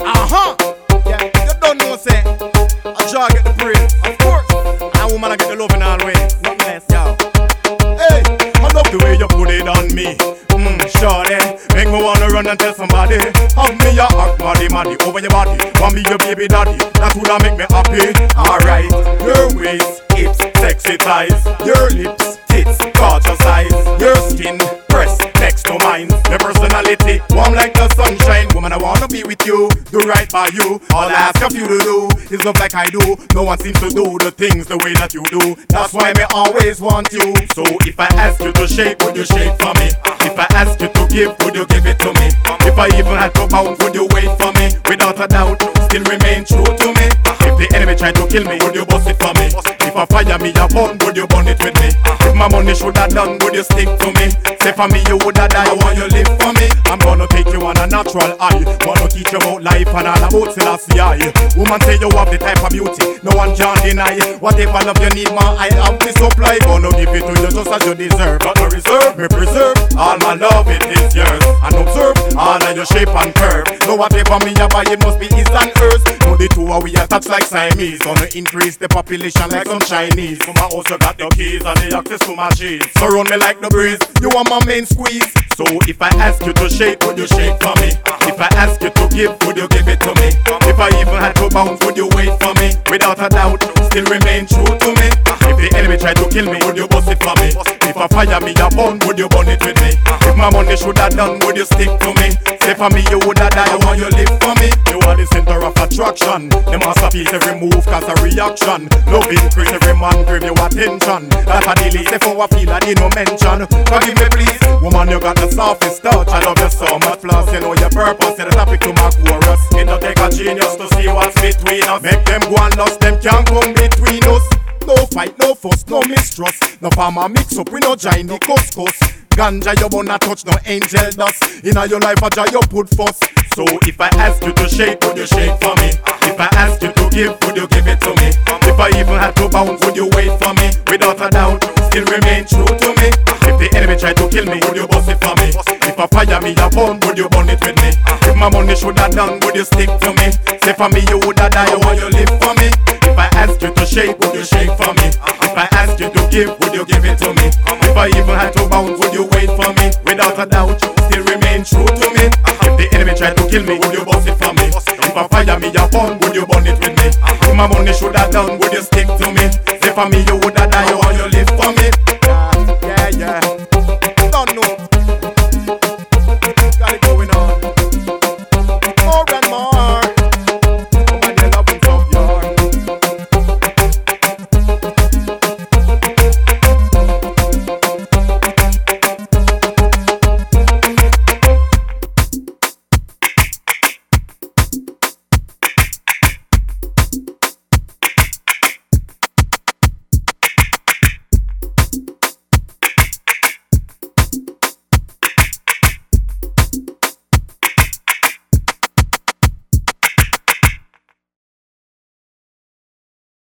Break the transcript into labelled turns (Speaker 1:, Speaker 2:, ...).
Speaker 1: Uh-huh. Yeah, you don't know, say. A Jah get the praise, of course. And woman I get the loving always. Nothing less, yo. Hey, I love the way you put it on me. Mmm, shorty, make me wanna run and tell somebody. Hug me your heart, body, body over your body. Want me your baby daddy, that woulda make me happy. Alright, your waist, hips, sexy thighs, your lips, tits, gorgeous eyes, your skin, breast next to mine. Your personality, warm like the sunshine. Woman, I wanna be with you, do right by you. All I ask of you to do is love like I do. No one seems to do the things the way that you do. That's why me always want you. So if I ask you to shake, would you shake for me? If I ask you to give, would you give it to me? If I even had to bounce, would you wait for me? Without a doubt, still remain true to me. The enemy try to kill me, would you bust it for me? If I fire me a burn, would you burn it with me? If my money should have done, would you stick to me? Say for me, you woulda die, I want you live for me. I'm gonna take you on a natural high. Wanna teach you about life and all about Selassie I. Woman say you have the type of beauty, no one can deny. Whatever love you need, man, I have the supply. Gonna give it to you just as you deserve. But no reserve, me preserve all my love, it is yours. And observe all of your shape and curve. No whatever me a buy, it must be east and earth. The two are we attach like Siamese. Gonna increase the population like some Chinese. Mama also got the keys and the access to my cheese. Surround me like the breeze, you are my main squeeze. So if I ask you to shake, would you shake for me? If I ask you to give, would you give it to me? If I even had to bounce, would you wait for me? Without a doubt, still remain true to me. If the enemy try to kill me, would you bust it for me? If I fire me a burn, would you burn it with me? If my money should have done, would you stick to me? Say for me, you woulda die, I want you live for me. You are the center of attraction. The masterpiece, every move cause a reaction. Love increase, every man crave your attention. A delay, say for a feel I need no mention. Forgive me please, woman, you got the softest touch. I love you so much, plus you know your purpose. You're the topic to my chorus. It don't take a genius to see what's between us. Make them go and lost, them can't come between us. No fight, no fuss, no mistrust. No farmer mix up, we no join the couscous. Ganja you wanna touch, no angel dust. Inna your life, a jar you put fuss. So if I ask you to shake, would you shake for me? If I ask you to give, would you give it to me? If I even had to bounce, would you wait for me? Without a doubt, still remain true to me. If the enemy try to kill me, would you bust it for me? If I fire me a burn, would you burn it with me? If my money should have done, would you stick to me? Say for me, you woulda die, I want you live for me. If I ask you to shake, would you shake for me? If I ask you to give, would you give it to me? If I even had to bounce, would you wait for me? Without a doubt, still remain true to me. Try to kill me, would you bust it for me? If I fire me a burn, would you burn it with me? If my money should have done, would you stick to me? Say for me, you woulda die, I want you live for me. Ah, yeah, yeah. Don't